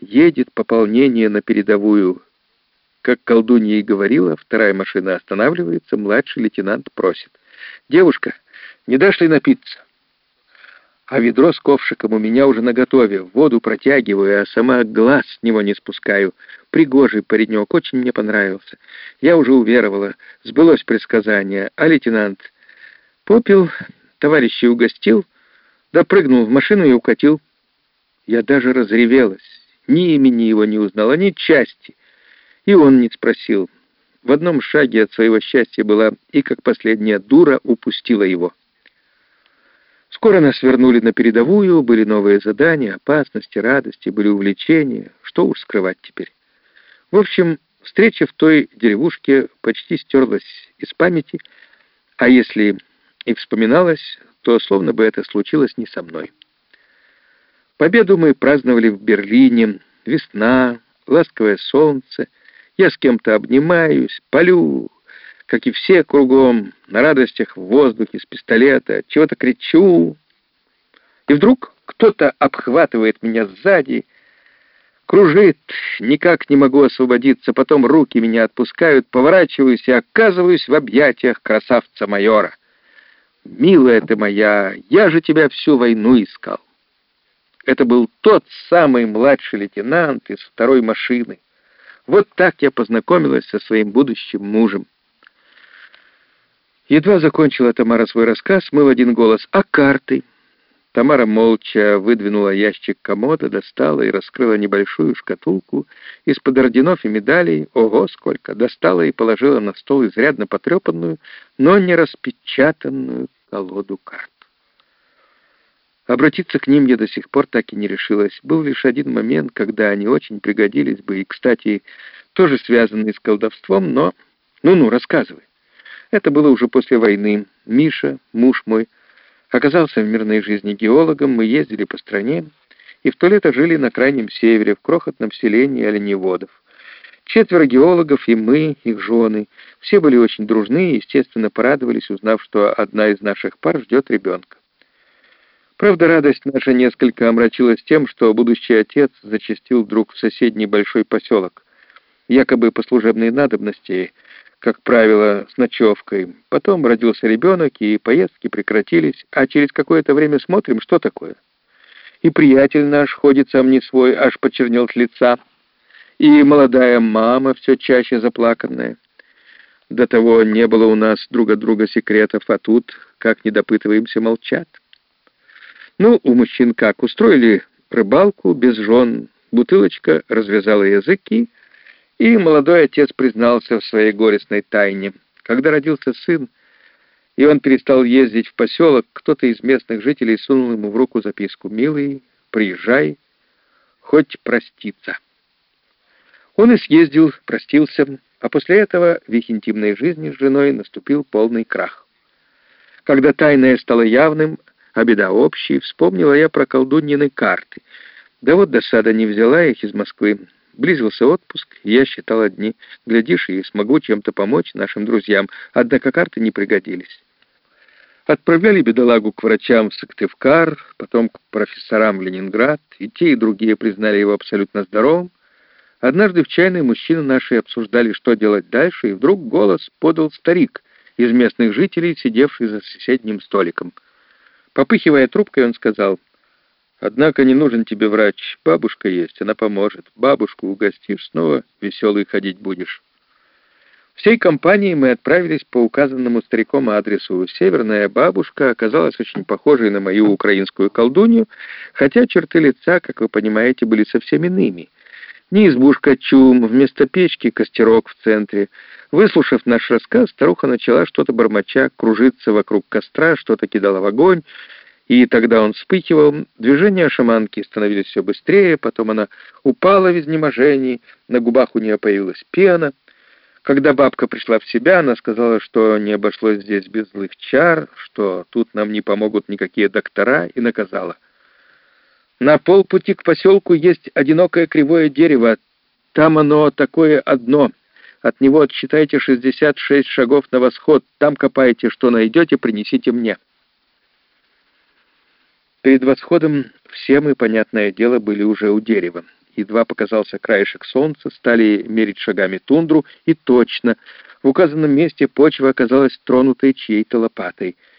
едет пополнение на передовую. Как колдунья и говорила, вторая машина останавливается, младший лейтенант просит. «Девушка, не дашь ли напиться?» А ведро с ковшиком у меня уже наготове, воду протягиваю, а сама глаз с него не спускаю. Пригожий паренек, очень мне понравился. Я уже уверовала, сбылось предсказание, а лейтенант попил, товарищей угостил, допрыгнул в машину и укатил. Я даже разревелась, ни имени его не узнала, ни части. И он не спросил. В одном шаге от своего счастья была и, как последняя дура, упустила его. Скоро нас вернули на передовую, были новые задания, опасности, радости, были увлечения. Что уж скрывать теперь. В общем, встреча в той деревушке почти стерлась из памяти, а если и вспоминалась, то словно бы это случилось не со мной. Победу мы праздновали в Берлине, весна, ласковое солнце, я с кем-то обнимаюсь, полю, как и все кругом, на радостях в воздухе, с пистолета, чего-то кричу. И вдруг кто-то обхватывает меня сзади, кружит, никак не могу освободиться, потом руки меня отпускают, поворачиваюсь и оказываюсь в объятиях красавца-майора. «Милая ты моя, я же тебя всю войну искал». Это был тот самый младший лейтенант из второй машины. Вот так я познакомилась со своим будущим мужем. Едва закончила Тамара свой рассказ, мы в один голос «А карты?» Тамара молча выдвинула ящик комода, достала и раскрыла небольшую шкатулку из-под орденов и медалей, ого, сколько, достала и положила на стол изрядно потрепанную, но не распечатанную колоду карт. Обратиться к ним я до сих пор так и не решилась. Был лишь один момент, когда они очень пригодились бы, и, кстати, тоже связанный с колдовством, но... Ну-ну, рассказывай. Это было уже после войны. Миша, муж мой, оказался в мирной жизни геологом, мы ездили по стране, и в то лето жили на крайнем севере, в крохотном селении оленеводов. Четверо геологов и мы, их жены. Все были очень дружны и, естественно, порадовались, узнав, что одна из наших пар ждет ребенка. Правда, радость наша несколько омрачилась тем, что будущий отец зачастил вдруг в соседний большой поселок, якобы по служебной надобности, как правило, с ночевкой. Потом родился ребенок, и поездки прекратились, а через какое-то время смотрим, что такое. И приятель наш ходит сам не свой, аж почернел с лица, и молодая мама все чаще заплаканная. До того не было у нас друг от друга секретов, а тут, как не допытываемся, молчат. Ну, у мужчин как, устроили рыбалку без жен, бутылочка развязала языки, и молодой отец признался в своей горестной тайне. Когда родился сын, и он перестал ездить в поселок, кто-то из местных жителей сунул ему в руку записку «Милый, приезжай, хоть проститься». Он и съездил, простился, а после этого в их интимной жизни с женой наступил полный крах. Когда тайное стало явным, а беда общая, вспомнила я про колдуньины карты. Да вот досада не взяла их из Москвы. Близился отпуск, я считала дни. Глядишь, и смогу чем-то помочь нашим друзьям, однако карты не пригодились. Отправляли бедолагу к врачам в Сыктывкар, потом к профессорам в Ленинград, и те, и другие признали его абсолютно здоровым. Однажды в чайной мужчины наши обсуждали, что делать дальше, и вдруг голос подал старик из местных жителей, сидевший за соседним столиком — Попыхивая трубкой, он сказал, «Однако не нужен тебе врач. Бабушка есть, она поможет. Бабушку угостишь, снова веселый ходить будешь». Всей компанией мы отправились по указанному стариком адресу. Северная бабушка оказалась очень похожей на мою украинскую колдунью, хотя черты лица, как вы понимаете, были совсем иными. Не избушка чум, вместо печки костерок в центре. Выслушав наш рассказ, старуха начала что-то бормоча, кружиться вокруг костра, что-то кидала в огонь, и тогда он вспыхивал. Движения шаманки становились все быстрее, потом она упала в изнеможении, на губах у нее появилась пена. Когда бабка пришла в себя, она сказала, что не обошлось здесь без злых чар, что тут нам не помогут никакие доктора, и наказала. На полпути к поселку есть одинокое кривое дерево. Там оно такое одно. От него отсчитайте 66 шагов на восход. Там копайте, что найдете, принесите мне. Перед восходом все мы, понятное дело, были уже у дерева. едва показался краешек солнца, стали мерить шагами тундру, и точно, в указанном месте почва оказалась тронутой чьей-то лопатой.